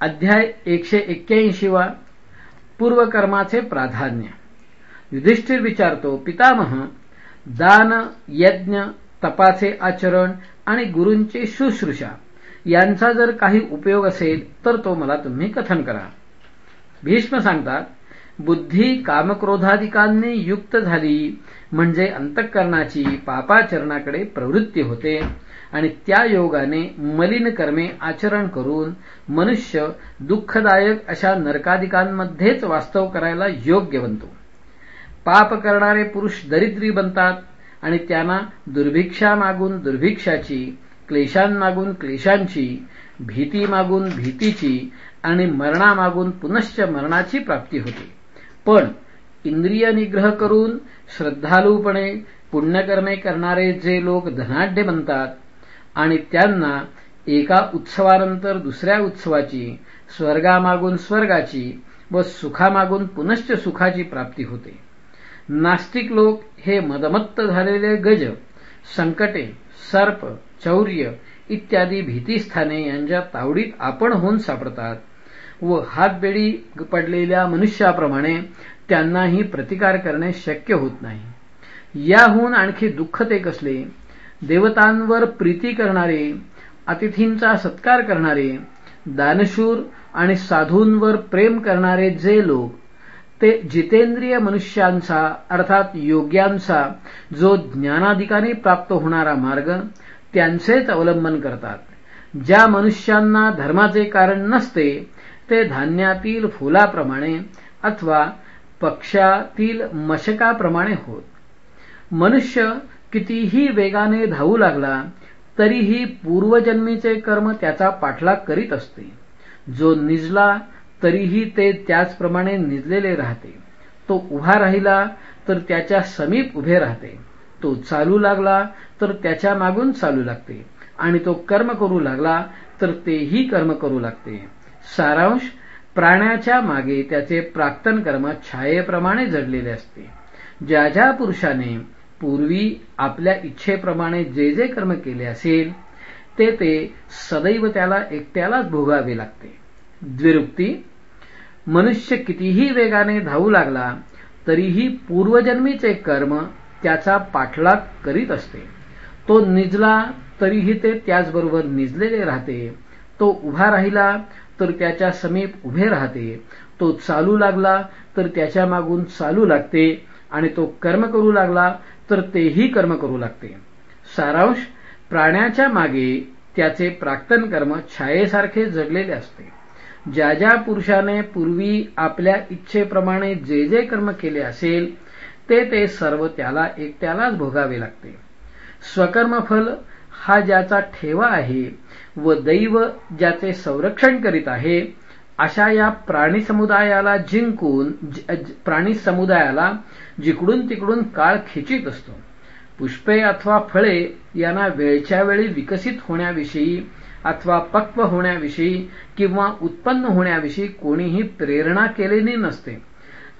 अध्याय एकशे एक्क्याऐंशी वा पूर्वकर्माचे प्राधान्य. युधिष्ठिर विचारतो पितामह दान यज्ञ तपाचे आचरण आणि गुरूंची शुश्रूषा यांचा जर काही उपयोग असेल तर तो मला तुम्ही कथन करा. भीष्म सांगतात बुद्धी कामक्रोधाधिकांनी युक्त झाली म्हणजे अंतःकरणाची पापाचरणाकडे प्रवृत्ती होते. आणि त्या योगाने मलिन कर्मे आचरण करून मनुष्य दुःखदायक अशा नरकाधिकांमध्येच वास्तव करायला योग्य बनतो. पाप करणारे पुरुष दरिद्री बनतात आणि त्यांना दुर्भिक्षा मागून दुर्भिक्षाची क्लेशांमागून क्लेशांची भीती मागून भीतीची आणि मरणामागून पुनश्च मरणाची प्राप्ती होते. पण इंद्रिय निग्रह करून श्रद्धालूपणे पुण्यकर्मे करणारे जे लोक धनाढ्य बनतात आणि त्यांना एका उत्सवानंतर दुसऱ्या उत्सवाची स्वर्गामागून स्वर्गाची व सुखामागून पुनश्च सुखाची प्राप्ती होते. नास्तिक लोक हे मदमत्त झालेले गज संकटे सर्प चौर्य इत्यादी भीतीस्थाने यांच्या तावडीत आपण होऊन सापडतात व हातबेडी पडलेल्या मनुष्याप्रमाणे त्यांनाही प्रतिकार करणे शक्य होत नाही. याहून आणखी दुःख ते कसले? देवतांवर प्रीती करणारे अतिथींचा सत्कार करणारे दानशूर आणि साधूंवर प्रेम करणारे जे लोक ते जितेंद्रिय मनुष्यांचा अर्थात योग्यांचा जो ज्ञानाधिकाने प्राप्त होणारा मार्ग त्यांचेच अवलंबन करतात. ज्या मनुष्यांना धर्माचे कारण नसते ते धान्यातील फुलाप्रमाणे अथवा पक्षातील मशकाप्रमाणे होत. मनुष्य कितीही वेगाने धावू लागला तरीही पूर्वजन्मीचे कर्म त्याचा पाठलाग करीत असते. जो निजला तरीही ते त्याचप्रमाणे निजलेले राहते. तो उभा राहिला तर त्याच्या समीप उभे राहते. तो चालू लागला तर त्याच्या मागून चालू लागते. आणि तो कर्म करू लागला तर तेही कर्म करू लागते. सारांश प्राण्याच्या मागे त्याचे प्राक्तन कर्म छायेप्रमाणे जडलेले असते. ज्या ज्या पुरुषाने पूर्वी आपल्या इच्छेप्रमाणे जे जे कर्म केले असेल ते ते सदैव त्याला एकट्यालाच भोगावे लागते. द्विरुक्ती मनुष्य कितीही वेगाने धावू लागला तरीही पूर्वजन्मीचे कर्म त्याचा पाठलाग करीत असते. तो निजला तरीही ते त्याचबरोबर निजलेले राहते. तो उभा राहिला तर त्याच्या समीप उभे राहते. तो चालू लागला तर त्याच्या मागून चालू लागते. आणि तो कर्म करू लागला तर तेही कर्म करू लागते. सारांश प्राण्याच्या मागे त्याचे प्राक्तन कर्म छायेसारखे जडलेले असते. ज्या ज्या पुरुषाने पूर्वी आपल्या इच्छेप्रमाणे जे जे कर्म केले असेल ते ते सर्व त्याला एकट्यालाच भोगावे लागते. स्वकर्मफल हा ज्याचा ठेवा आहे व दैव ज्याचे संरक्षण करीत आहे अशा या प्राणी समुदायाला जिंकून प्राणी समुदायाला जिकडून तिकडून काळ खिचित असतो. पुष्पे अथवा फळे यांना वेळच्या वेळी विकसित होण्याविषयी अथवा पक्व होण्याविषयी किंवा उत्पन्न होण्याविषयी कोणीही प्रेरणा केलेली नसते.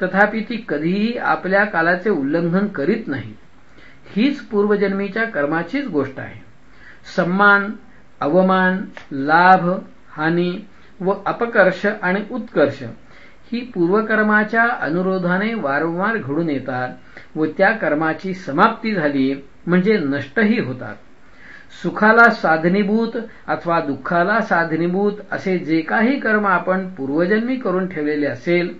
तथापि ती कधीही आपल्या कालाचे उल्लंघन करीत नाही. हीच पूर्वजन्मीच्या कर्माचीच गोष्ट आहे. सम्मान अवमान लाभ हानी व अपकर्ष आणि उत्कर्ष. ही पूर्वकर्माच्या अनुरोधाने वारंवार घडून येतात व त्या कर्माची समाप्ती झाली म्हणजे नष्टही होतात. सुखाला साधनीभूत अथवा दुःखाला साधनीभूत असे जे काही कर्म आपण पूर्वजन्मी करून ठेवलेले असेल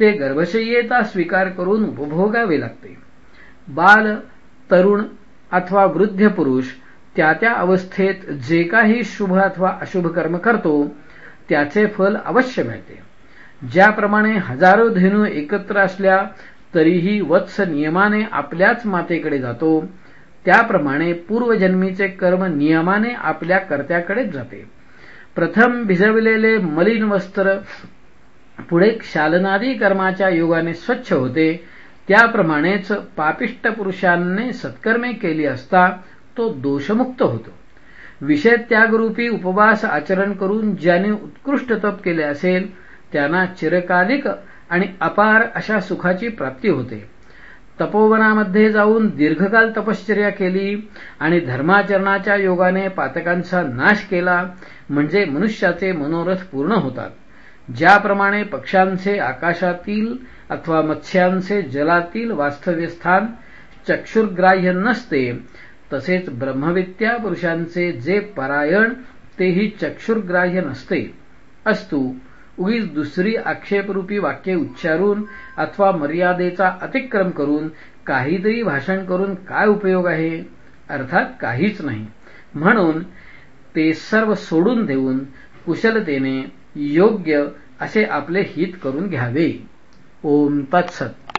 ते गर्भशय्येचा स्वीकार करून उपभोगावे लागते. बाल तरुण अथवा वृद्ध पुरुष त्या त्या अवस्थेत जे काही शुभ अथवा अशुभ कर्म करतो त्याचे फल अवश्य मिळते. ज्याप्रमाणे हजारो धेनू एकत्र असल्या तरीही वत्स नियमाने आपल्याच मातेकडे जातो त्याप्रमाणे पूर्वजन्मीचे कर्म नियमाने आपल्या कर्त्याकडेच जाते. प्रथम भिजविलेले मलिन वस्त्र पुढे शालनादी कर्माच्या योगाने स्वच्छ होते त्याप्रमाणेच पापिष्ट पुरुषांनी सत्कर्मे केली असता तो दोषमुक्त होतो. विषय त्यागरूपी उपवास आचरण करून ज्याने उत्कृष्ट तप केले असेल त्यांना चिरकालिक आणि अपार अशा सुखाची प्राप्ती होते. तपोवनामध्ये जाऊन दीर्घकाल तपश्चर्या केली आणि धर्माचरणाच्या योगाने पातकांचा नाश केला म्हणजे मनुष्याचे मनोरथ पूर्ण होतात. ज्याप्रमाणे पक्ष्यांचे आकाशातील अथवा मत्स्यांचे जलातील वास्तव्यस्थान चक्षुर्ग्राह्य नसते तसेच ब्रह्मविद्या पुरुषांचे जे परायण तेही चक्षुर्ग्राह्य नसते. अस्तु उगीच दुसरी आक्षेपरूपी वाक्ये उच्चारून अथवा मर्यादेचा अतिक्रम करून काहीतरी भाषण करून काय उपयोग आहे? अर्थात काहीच नाही. म्हणून ते सर्व सोडून देऊन कुशलतेने योग्य असे आपले हित करून घ्यावे. ओम तत्सत.